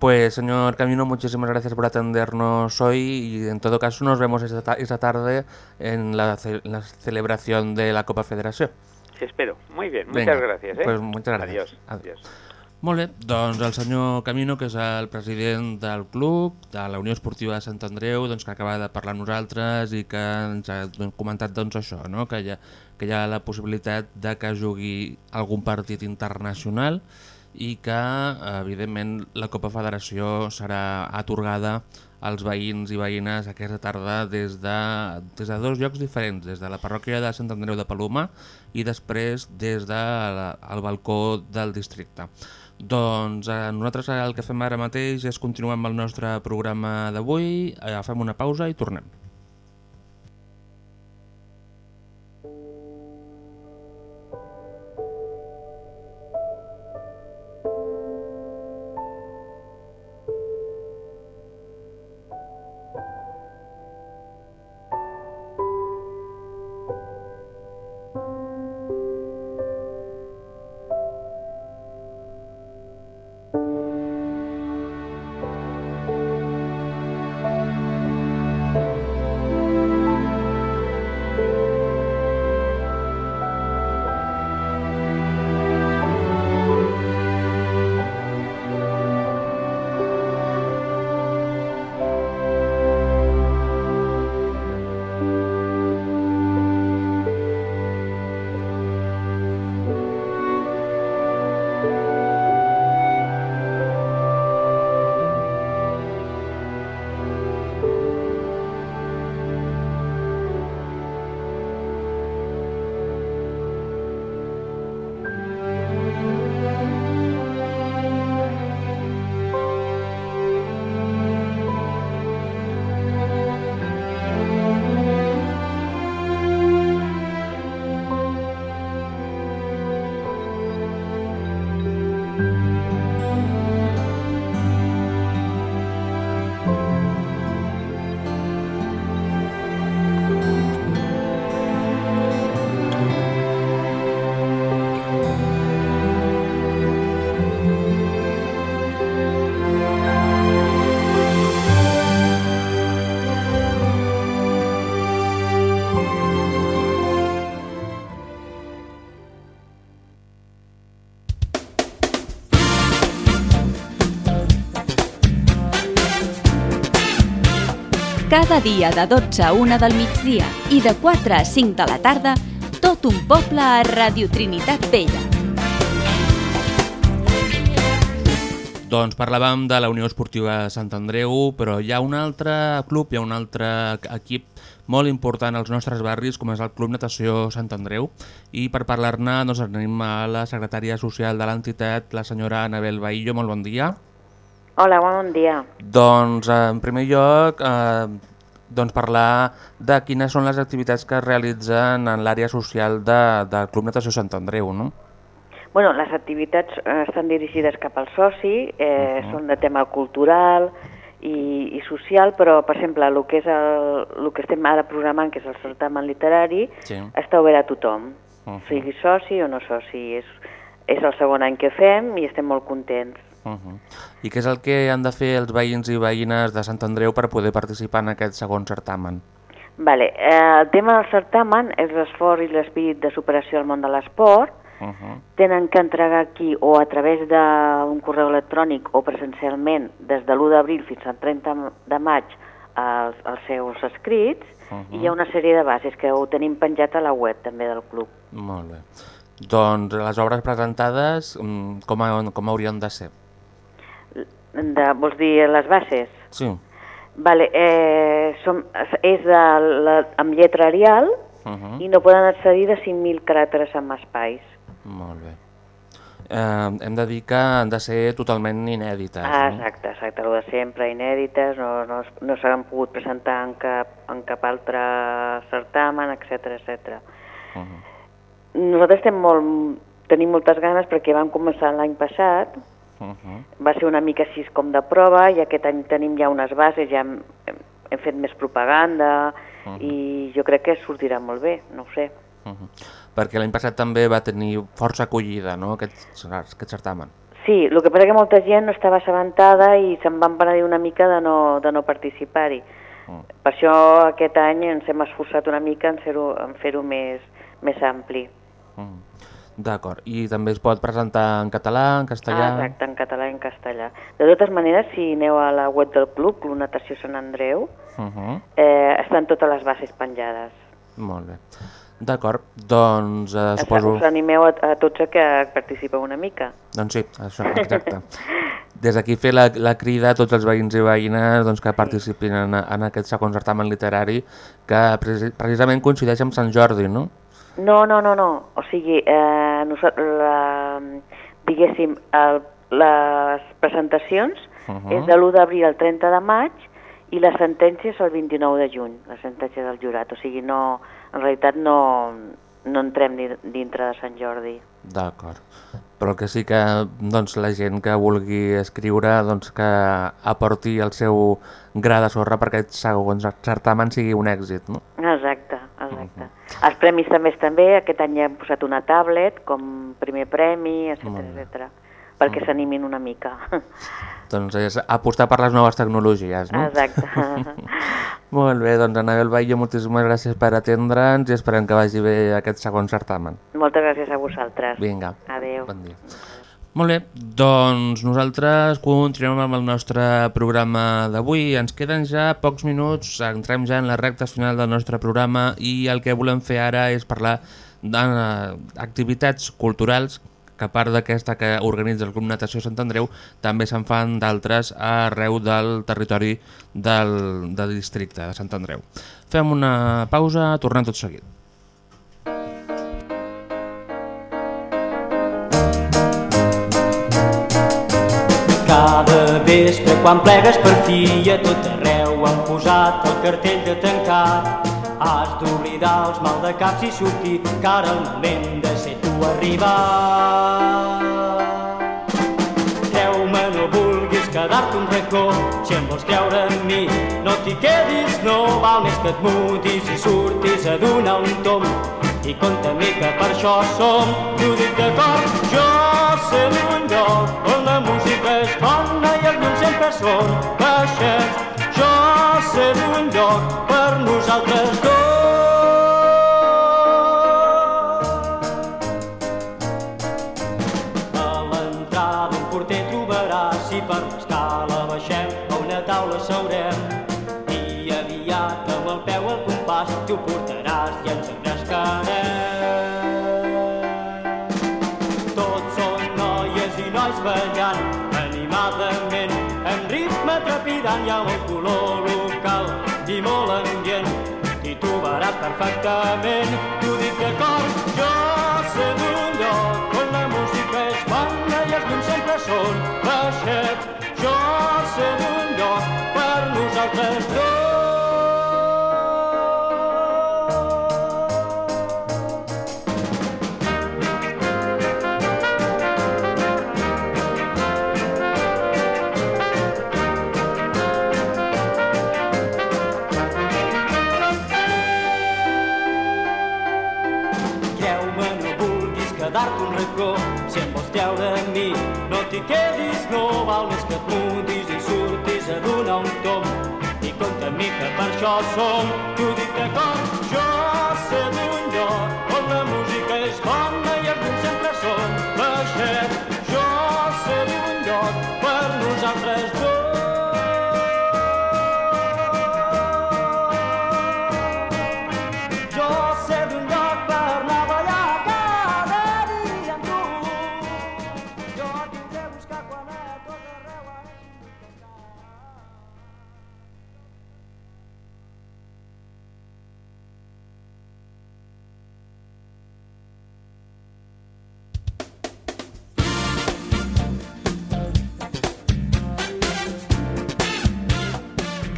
Pues señor Camino, muchísimas gracias por atendernos hoy y en todo caso nos vemos esta, ta- esta tarde en la, ce- la celebración de la Copa Federación. Espero. Muy bien, Venga, muchas gracias. ¿eh? pues muchas gràcies. Adiós. Adiós. Molt bé, doncs el senyor Camino, que és el president del club, de la Unió Esportiva de Sant Andreu, doncs, que acaba de parlar amb nosaltres i que ens ha comentat doncs, això, no? que, hi ha, que hi ha la possibilitat de que jugui algun partit internacional i que, evidentment, la Copa Federació serà atorgada als veïns i veïnes aquesta tarda des de, des de dos llocs diferents, des de la parròquia de Sant Andreu de Palomar i després des del de balcó del districte. Doncs eh, nosaltres el que fem ara mateix és continuar amb el nostre programa d'avui, eh, fem una pausa i tornem. Cada dia de 12 a 1 del migdia i de 4 a 5 de la tarda, tot un poble a Radio Trinitat Vella. Doncs parlàvem de la Unió Esportiva Sant Andreu, però hi ha un altre club, hi ha un altre equip molt important als nostres barris, com és el Club Natació Sant Andreu, i per parlar-ne doncs, anem a la secretària social de l'entitat, la senyora Anabel Baillo, molt bon dia. Hola, bon dia. Doncs, en primer lloc, eh, doncs parlar de quines són les activitats que es realitzen en l'àrea social de, del Club Natació Sant Andreu, no? Bueno, les activitats eh, estan dirigides cap al soci, eh, són de tema cultural i, i social, però, per exemple, el que, és el, el que estem ara programant, que és el certamen literari, Sí. està obert a tothom, Uh sigui soci o no soci. És, és el segon any que fem i estem molt contents. Uh -huh. I què és el que han de fer els veïns i veïnes de Sant Andreu per poder participar en aquest segon certamen? Vale, eh, el tema del certamen és l'esforç i l'espírit de superació al món de l'esport. Uh -huh. Tenen que entregar aquí o a través d'un correu electrònic o presencialment des de l'1 d'abril fins al 30 de maig els, els seus escrits Uh i hi ha una sèrie de bases que ho tenim penjat a la web també del club. Molt bé. Doncs les obres presentades, mm, com, a, com haurien de ser? De, vols dir les bases? Sí. Vale, eh, som, és de la, amb lletra Arial Uh -huh. i no poden accedir de 5.000 caràcters amb espais. Molt bé. Eh, hem de dir que han de ser totalment inèdites. Ah, no? exacte, exacte, el de sempre, inèdites, no, no, no s'han pogut presentar en cap, en cap altre certamen, etc etc. Uh -huh. Nosaltres estem molt, tenim moltes ganes perquè vam començar l'any passat, Uh -huh. va ser una mica així com de prova i aquest any tenim ja unes bases, ja hem, hem, fet més propaganda Uh -huh. i jo crec que sortirà molt bé, no ho sé. Uh -huh. Perquè l'any passat també va tenir força acollida, no?, aquest, aquest certamen. Sí, el que passa que molta gent no estava assabentada i se'n van penedir una mica de no, de no participar-hi. Mm. Per això aquest any ens hem esforçat una mica en fer-ho en fer més, més ampli. Mm. D'acord. I també es pot presentar en català, en castellà? Ah, exacte, en català i en castellà. De totes maneres, si aneu a la web del club, Club Natació Sant Andreu, Uh -huh. eh, estan totes les bases penjades. Molt bé. D'acord, doncs eh, suposo... Us animeu a, a tots a que participeu una mica. Doncs sí, això, exacte. Des d'aquí fer la, la crida a tots els veïns i veïnes doncs, que participin en, en aquest segon certamen literari que preci- precisament coincideix amb Sant Jordi, no? No, no, no, no. O sigui, eh, nosaltres, la, diguéssim, el, les presentacions Uh uh -huh. és de l'1 d'abril al 30 de maig i la sentència és el 29 de juny, la sentència del jurat. O sigui, no, en realitat no, no entrem di- dintre de Sant Jordi. D'acord. Però que sí que doncs, la gent que vulgui escriure doncs, que aporti el seu gra de sorra perquè aquest segon certamen sigui un èxit, no? Els premis també estan bé, aquest any hem posat una tablet com primer premi, etc etc perquè s'animin una mica. Doncs és apostar per les noves tecnologies, no? Exacte. Molt bé, doncs Anabel Baillo, moltíssimes gràcies per atendre'ns i esperem que vagi bé aquest segon certamen. Moltes gràcies a vosaltres. Vinga. Adéu. Bon dia. Molt bé, doncs nosaltres continuem amb el nostre programa d'avui. Ens queden ja pocs minuts, entrem ja en la recta final del nostre programa i el que volem fer ara és parlar d'activitats culturals que a part d'aquesta que organitza el Club Natació Sant Andreu, també se'n fan d'altres arreu del territori del, del districte de Sant Andreu. Fem una pausa, tornem tot seguit. Cada vespre quan plegues per fi a tot arreu han posat el cartell de tancat. Has d'oblidar els mal de caps i sortir, que ara el moment de ser tu ha arribat. Creu-me, no vulguis quedar-te un racó, si em vols creure en mi, no t'hi quedis, no val més que et mutis i surtis a donar un tom. I compta amb mi que per això som, t'ho dic de cor, jo sé d'un lloc on la música és bona i els llums sempre són baixets. Jo sé d'un lloc per nosaltres dos. Un per l'escala baixem a una taula seurem i aviat amb el peu al compàs t'ho portaràs perfectament. T'ho dic de cor jo sé d'un lloc on la música és bona i els llums sempre són baixets jo sé d'un lloc per nosaltres dos t'hi quedis, no val més que mutis i surtis a donar un tomb. I compta mi que per això som, t'ho dic de cor, jo sé d'un lloc on la música és bona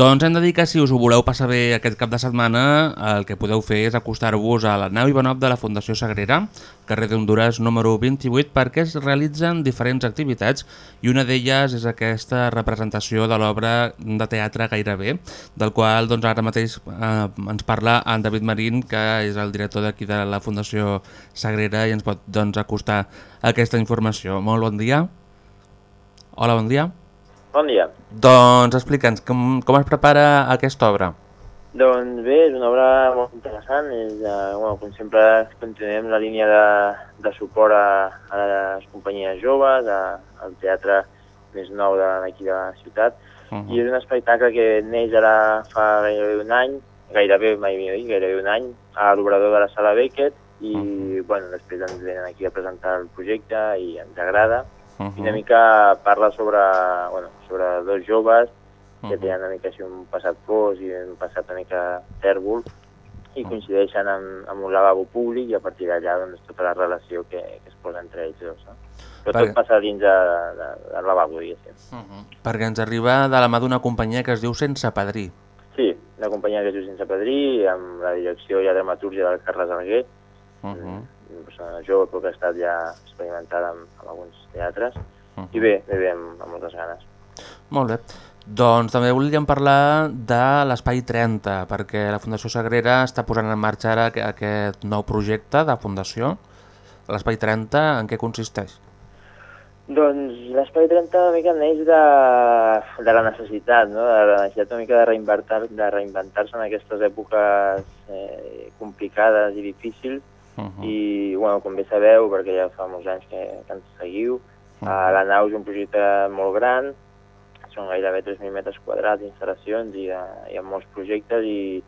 Doncs hem de dir que si us ho voleu passar bé aquest cap de setmana, el que podeu fer és acostar-vos a la nau Ivanov de la Fundació Sagrera, carrer d'Honduras número 28, perquè es realitzen diferents activitats i una d'elles és aquesta representació de l'obra de teatre Gairebé, del qual doncs, ara mateix eh, ens parla en David Marín, que és el director d'aquí de la Fundació Sagrera i ens pot doncs, acostar aquesta informació. Molt bon dia. Hola, bon dia. Bon dia. Doncs explica'ns, com, com es prepara aquesta obra? Doncs bé, és una obra molt interessant. És, uh, bueno, com sempre, continuem la línia de, de suport a, a les companyies joves, a, al teatre més nou d'aquí de la ciutat. Uh -huh. I és un espectacle que neix ara fa gairebé un any, gairebé, mai millor dit, gairebé un any, a l'obrador de la sala Beckett, i uh -huh. bueno, després ens venen aquí a presentar el projecte i ens agrada. Uh -huh. I una mica parla sobre, bueno, sobre dos joves que tenen una mica així un passat fos i un passat una mica tèrbol i coincideixen en, en un lavabo públic i a partir d'allà doncs, tota la relació que, que es posa entre ells dos. No? Però Perquè- tot passa dins de, de, del lavabo, diguéssim. Perquè ens arriba de la mà d'una companyia que es diu Sense Padrí. Sí, la companyia que es diu Sense Padrí, amb la direcció i la dramatúrgia del Carles Alguer, Uh -huh. Persona jove però que ha estat ja experimentada en, en alguns teatres, i bé, bé, bé, amb, amb moltes ganes. Molt bé. Doncs també volíem parlar de l'Espai 30, perquè la Fundació Sagrera està posant en marxa ara aqu- aquest nou projecte de fundació. L'Espai 30 en què consisteix? Doncs l'Espai 30 una mica neix de, de la necessitat, no? de la necessitat una mica de reinventar- de reinventar-se en aquestes èpoques eh, complicades i difícils Uh -huh. i, bueno, com bé sabeu, perquè ja fa molts anys que, que ens seguiu, uh -huh. la nau és un projecte molt gran, són gairebé 3.000 metres quadrats d'instal·lacions i, eh, hi ha molts projectes i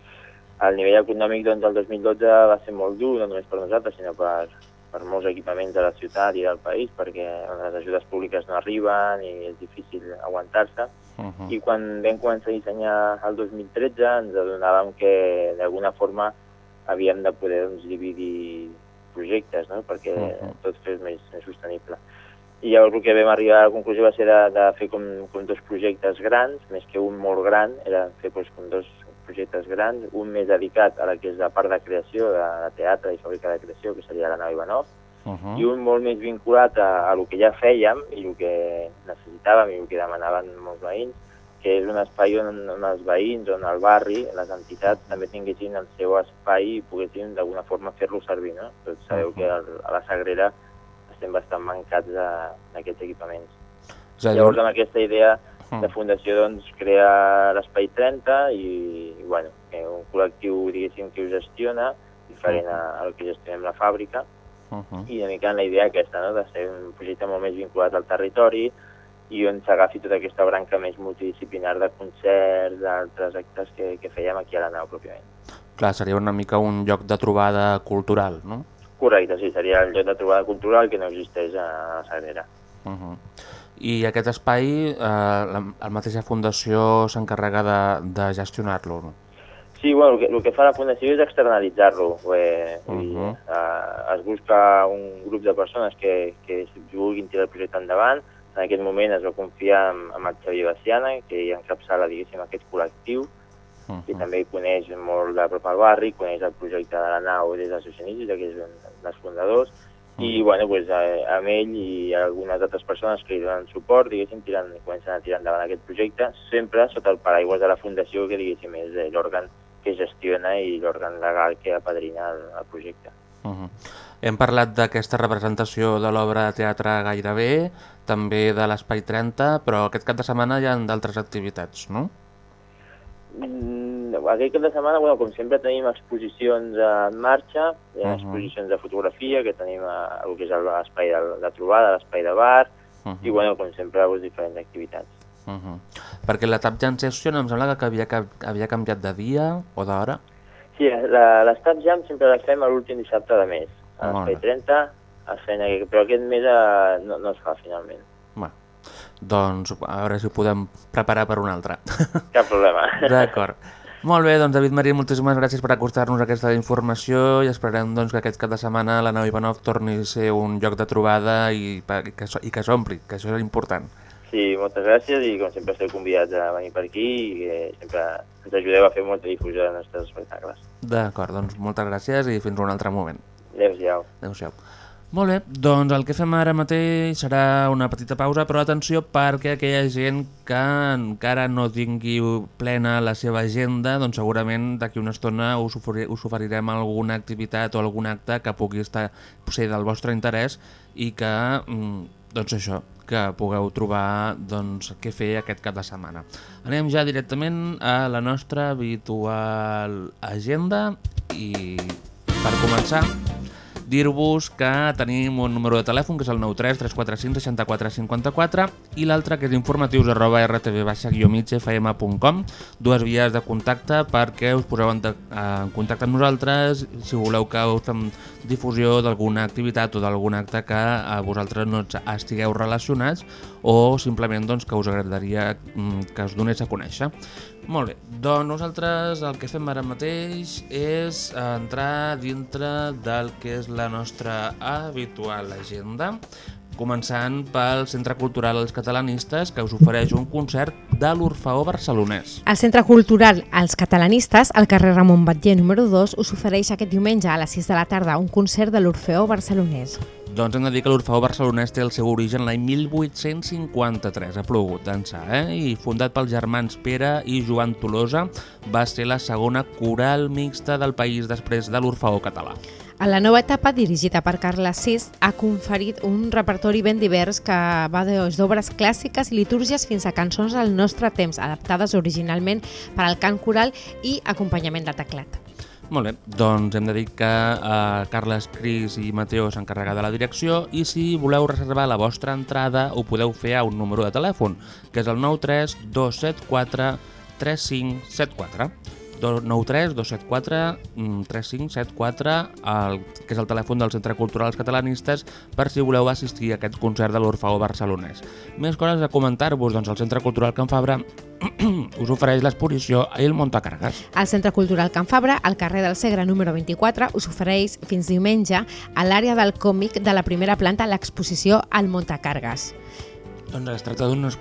el nivell econòmic doncs, el 2012 va ser molt dur, no només per nosaltres, sinó per, per molts equipaments de la ciutat i del país, perquè les ajudes públiques no arriben i és difícil aguantar-se. Uh -huh. I quan vam començar a dissenyar el 2013 ens adonàvem que d'alguna forma havíem de poder doncs, dividir projectes, no? perquè uh Mhm. -huh. tot fos més, més sostenible. I llavors el que vam arribar a la conclusió va ser de, de fer com, com dos projectes grans, més que un molt gran, era fer doncs, com dos projectes grans, un més dedicat a la que és la part de creació, de, de teatre i fàbrica de creació, que seria la nau Ivanov, Uh -huh. i un molt més vinculat a, a el que ja fèiem i el que necessitàvem i el que demanaven molts veïns, que és un espai on, on els veïns, on el barri, les entitats també tinguessin el seu espai i poguessin d'alguna forma fer-lo servir. No? Tots sabeu que al, a la Sagrera estem bastant mancats d'aquests equipaments. És a dir, Llavors, amb aquesta idea de fundació, doncs, crea l'Espai 30 i, i bueno, que un col·lectiu, diguéssim, que ho gestiona, diferent a, al que gestionem la fàbrica, Uh -huh. i una mica en la idea aquesta, no?, de ser un projecte molt més vinculat al territori i on s'agafi tota aquesta branca més multidisciplinar de concerts, d'altres actes que, que fèiem aquí a la nau pròpiament. Clar, seria una mica un lloc de trobada cultural, no? Correcte, sí, seria el lloc de trobada cultural que no existeix a Sagrera. Uh -huh. I aquest espai, eh, la, la mateixa fundació s'encarrega de, de gestionar-lo, no? Sí, bueno, el que, el que fa la Fundació és externalitzar-lo. Eh, uh -huh. eh, es busca un grup de persones que, que vulguin tirar el projecte endavant. En aquest moment es va confiar amb, amb el Xavier Baciana, que encapçala, diguéssim, aquest col·lectiu, Uh que també coneix molt de prop al barri, coneix el projecte de la nau des dels seus inicis, que és un dels fundadors, i bueno, pues, a, amb ell i algunes altres persones que li donen suport, diguéssim, tirant, comencen a tirar endavant aquest projecte, sempre sota el paraigües de la Fundació, que diguéssim és l'òrgan que gestiona i l'òrgan legal que apadrina el, el projecte. Uh -huh. Hem parlat d'aquesta representació de l'obra de teatre gairebé, també de l'Espai 30, però aquest cap de setmana hi ha d'altres activitats, no? Mm, aquest cap de setmana, bueno, com sempre, tenim exposicions en marxa, hi ha Mhm. exposicions de fotografia, que tenim a, el que és l'espai de, de trobada, l'espai de bar, Mhm. i bueno, com sempre, doncs, diferents activitats. Uh -huh. Perquè la Tap Jam Session em sembla que havia, ca- havia canviat de dia o d'hora. Sí, la- l'Estat Jam sempre la fem l'últim dissabte de mes, a l'Espai bé. 30, feien aquest, però aquest mes eh, no, no es fa finalment. Bueno, doncs a veure si ho podem preparar per un altre. Cap problema. D'acord. Molt bé, doncs David Maria, moltíssimes gràcies per acostar-nos a aquesta informació i esperem doncs, que aquest cap de setmana la nau Ivanov torni a ser un lloc de trobada i, i que, i que s'ompli, que això és important. Sí, moltes gràcies i com sempre esteu convidats a venir per aquí i que sempre ens ajudeu a fer molta difusió dels nostres espectacles. D'acord, doncs moltes gràcies i fins un altre moment. Adéu-siau. Adéu-siau. Molt bé, doncs el que fem ara mateix serà una petita pausa, però atenció perquè aquella gent que encara no tingui plena la seva agenda, doncs segurament d'aquí una estona us, us oferirem alguna activitat o algun acte que pugui estar ser del vostre interès i que, mm, doncs això, que pugueu trobar doncs, què fer aquest cap de setmana. Anem ja directament a la nostra habitual agenda i per començar dir-vos que tenim un número de telèfon que és el 93 345 64 54 i l'altre que és informatius arroba rtv-migfm.com dues vies de contacte perquè us poseu en, en contacte amb nosaltres si voleu que us fem difusió d'alguna activitat o d'algun acte que a vosaltres no estigueu relacionats o simplement doncs, que us agradaria mm, que us donés a conèixer. Molt bé, doncs nosaltres el que fem ara mateix és entrar dintre del que és la nostra habitual agenda, començant pel Centre Cultural Els Catalanistes, que us ofereix un concert de l'Orfeó barcelonès. El Centre Cultural Els Catalanistes, al carrer Ramon Batller número 2, us ofereix aquest diumenge a les 6 de la tarda un concert de l'Orfeó barcelonès. Doncs hem de dir que l'Orfeó barcelonès té el seu origen l'any 1853, ha plogut d'ençà, eh? i fundat pels germans Pere i Joan Tolosa, va ser la segona coral mixta del país després de l'Orfeó català. En la nova etapa, dirigida per Carles Sis, ha conferit un repertori ben divers que va des d'obres clàssiques i litúrgies fins a cançons del nostre temps, adaptades originalment per al cant coral i acompanyament de teclat. Molt bé, doncs hem de dir que eh, Carles Cris i Mateo s'encarrega de la direcció i si voleu reservar la vostra entrada ho podeu fer a un número de telèfon, que és el 93 274 3574. 93 274 mm, 3574, el, que és el telèfon del Centre Cultural Els Catalanistes, per si voleu assistir a aquest concert de l'Orfeó barcelonès. Més coses a comentar-vos, doncs el Centre Cultural Can Fabra us ofereix l'exposició El Montacargas. El Centre Cultural Can Fabra, al carrer del Segre número 24, us ofereix fins diumenge a l'àrea del còmic de la primera planta l'exposició al Montacargas. Doncs es tracta d'unes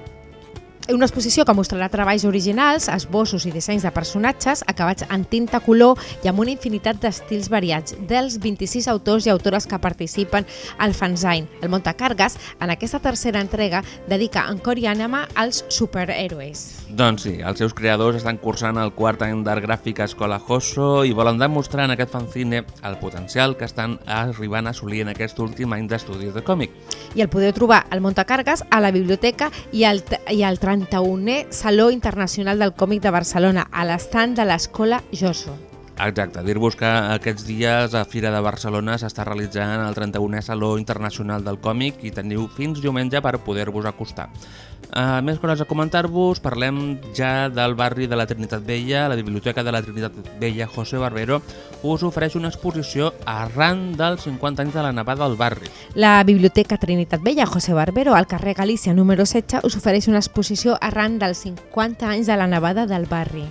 Una exposició que mostrarà treballs originals, esbossos i dissenys de personatges acabats en tinta color i amb una infinitat d'estils variats dels 26 autors i autores que participen al fanzine. El Montacargas, en aquesta tercera entrega, dedica en cor i ànima als superhéroes. Doncs sí, els seus creadors estan cursant el quart any d'art gràfic a Escola Josso i volen demostrar en aquest fanzine el potencial que estan arribant a assolir en aquest últim any d'estudis de còmic. I el podeu trobar al Montacargas, a la biblioteca i al, i al 31è Saló Internacional del Còmic de Barcelona, a l'estand de l'Escola Josso. Exacte, dir-vos que aquests dies a Fira de Barcelona s'està realitzant el 31è Saló Internacional del Còmic i teniu fins diumenge per poder-vos acostar. Uh, més coses a comentar-vos, parlem ja del barri de la Trinitat Vella. La Biblioteca de la Trinitat Vella José Barbero us ofereix una exposició arran dels 50 anys de la nevada al barri. La Biblioteca Trinitat Vella José Barbero, al carrer Galícia número 16, us ofereix una exposició arran dels 50 anys de la nevada del barri.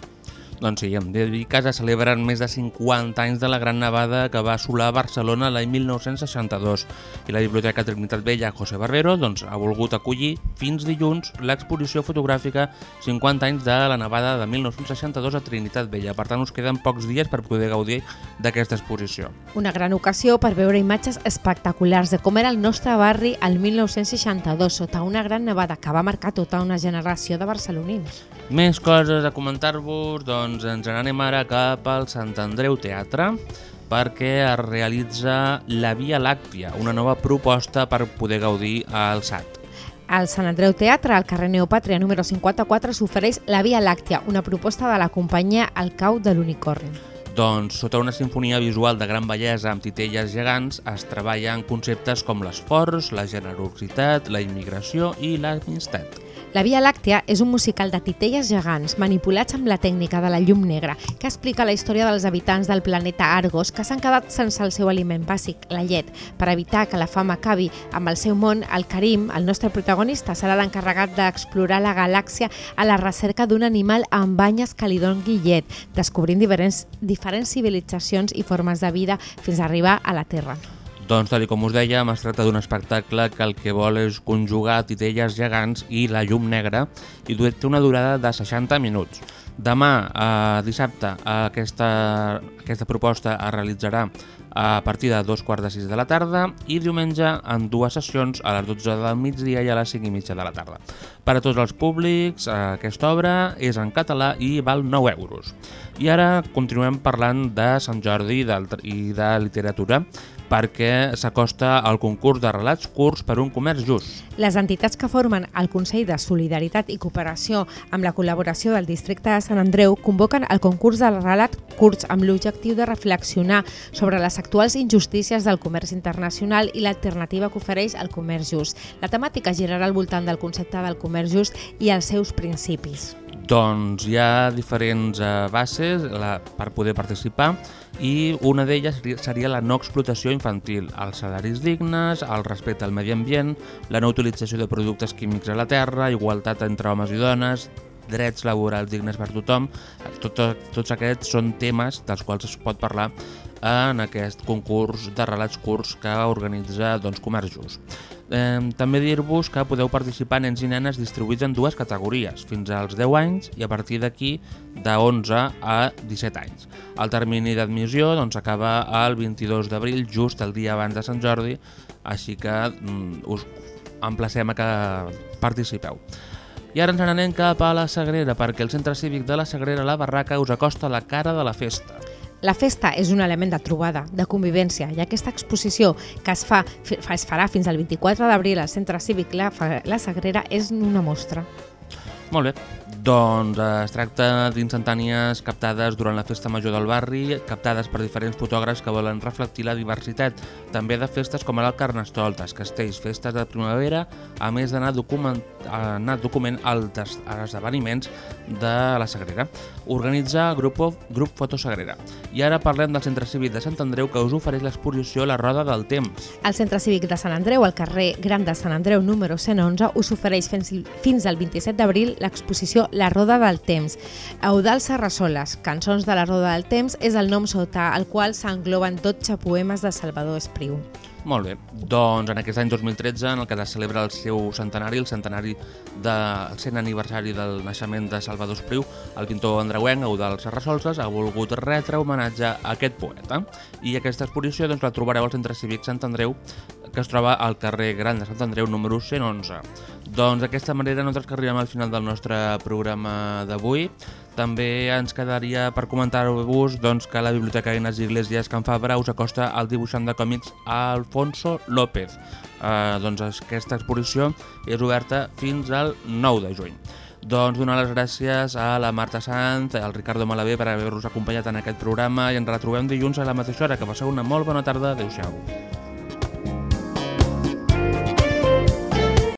Doncs sí, em dediques a celebren més de 50 anys de la Gran Nevada que va assolar Barcelona l'any 1962 i la Biblioteca Trinitat Vella José Barbero doncs, ha volgut acollir fins dilluns l'exposició fotogràfica 50 anys de la nevada de 1962 a Trinitat Vella. Per tant, us queden pocs dies per poder gaudir d'aquesta exposició. Una gran ocasió per veure imatges espectaculars de com era el nostre barri al 1962 sota una gran nevada que va marcar tota una generació de barcelonins. Més coses a comentar-vos, doncs ens n'anem ara cap al Sant Andreu Teatre perquè es realitza la Via Làctia, una nova proposta per poder gaudir al SAT. Al Sant Andreu Teatre, al carrer Neopàtria número 54, s'ofereix la Via Làctia, una proposta de la companyia El Cau de l'Unicorn. Doncs, sota una sinfonia visual de gran bellesa amb titelles gegants, es treballa en conceptes com l'esforç, la generositat, la immigració i l'amistat. La Via Làctea és un musical de titelles gegants manipulats amb la tècnica de la llum negra que explica la història dels habitants del planeta Argos que s'han quedat sense el seu aliment bàsic, la llet. Per evitar que la fam acabi amb el seu món, el Karim, el nostre protagonista, serà l'encarregat d'explorar la galàxia a la recerca d'un animal amb banyes que li doni llet, descobrint diferents, diferents civilitzacions i formes de vida fins a arribar a la Terra. Doncs, tal com us dèiem, es tracta d'un espectacle que el que vol és conjugar titelles gegants i la llum negra i té una durada de 60 minuts. Demà, eh, dissabte, aquesta, aquesta proposta es realitzarà a partir de dos quarts de sis de la tarda i diumenge en dues sessions a les 12 del migdia i a les 5 i mitja de la tarda. Per a tots els públics, eh, aquesta obra és en català i val 9 euros. I ara continuem parlant de Sant Jordi i de, literatura perquè s'acosta al concurs de relats curts per un comerç just. Les entitats que formen el Consell de Solidaritat i Cooperació amb la col·laboració del districte de Sant Andreu convoquen el concurs de relat curts amb l'objectiu de reflexionar sobre les actuals injustícies del comerç internacional i l'alternativa que ofereix el comerç just. La temàtica girarà al voltant del concepte del comerç just i els seus principis. Doncs hi ha diferents eh, bases la, per poder participar i una d'elles seria la no explotació infantil, els salaris dignes, el respecte al medi ambient, la no utilització de productes químics a la terra, igualtat entre homes i dones, drets laborals dignes per tothom. Tot, tots aquests són temes dels quals es pot parlar en aquest concurs de relats curts que organitza doncs, Comerç Just. Eh, també dir-vos que podeu participar nens i nenes distribuïts en dues categories, fins als 10 anys i a partir d'aquí de 11 a 17 anys. El termini d'admissió doncs, acaba el 22 d'abril, just el dia abans de Sant Jordi, així que mm, us emplacem a que participeu. I ara ens n'anem cap a la Sagrera, perquè el Centre Cívic de la Sagrera, la Barraca, us acosta la cara de la festa. La festa és un element de trobada, de convivència, i aquesta exposició que es, fa, es farà fins al 24 d'abril al Centre Cívic La, la Sagrera és una mostra. Molt bé, doncs es tracta d'instantànies captades durant la festa major del barri, captades per diferents fotògrafs que volen reflectir la diversitat, també de festes com ara el Carnestoltes, castells, festes de primavera, a més d'anar document, document als esdeveniments de la Sagrera. Organitza Grup, Grup Foto Sagrera. I ara parlem del Centre Cívic de Sant Andreu que us ofereix l'exposició La Roda del Temps. El Centre Cívic de Sant Andreu, al carrer Gran de Sant Andreu número 111, us ofereix fins, fins al 27 d'abril l'exposició La Roda del Temps. Eudal Serrasoles, Cançons de la Roda del Temps, és el nom sota el qual s'engloben 12 poemes de Salvador Espriu. Molt bé, doncs en aquest any 2013, en el que es celebra el seu centenari, el centenari del 100 aniversari del naixement de Salvador Espriu, el pintor andreuenc Eudal Serrasolses ha volgut retre homenatge a aquest poeta. I aquesta exposició doncs, la trobareu al Centre Cívic Sant Andreu, que es troba al carrer Gran de Sant Andreu, número 111. Doncs d'aquesta manera nosaltres que arribem al final del nostre programa d'avui. També ens quedaria per comentar-vos doncs, que la Biblioteca Ignasi Iglesias Can Fabra us acosta al dibuixant de còmics Alfonso López. Eh, doncs aquesta exposició és oberta fins al 9 de juny. Doncs donar les gràcies a la Marta Sanz, al Ricardo Malavé per haver-nos acompanyat en aquest programa i ens retrobem dilluns a la mateixa hora. Que passeu una molt bona tarda. Adéu-siau.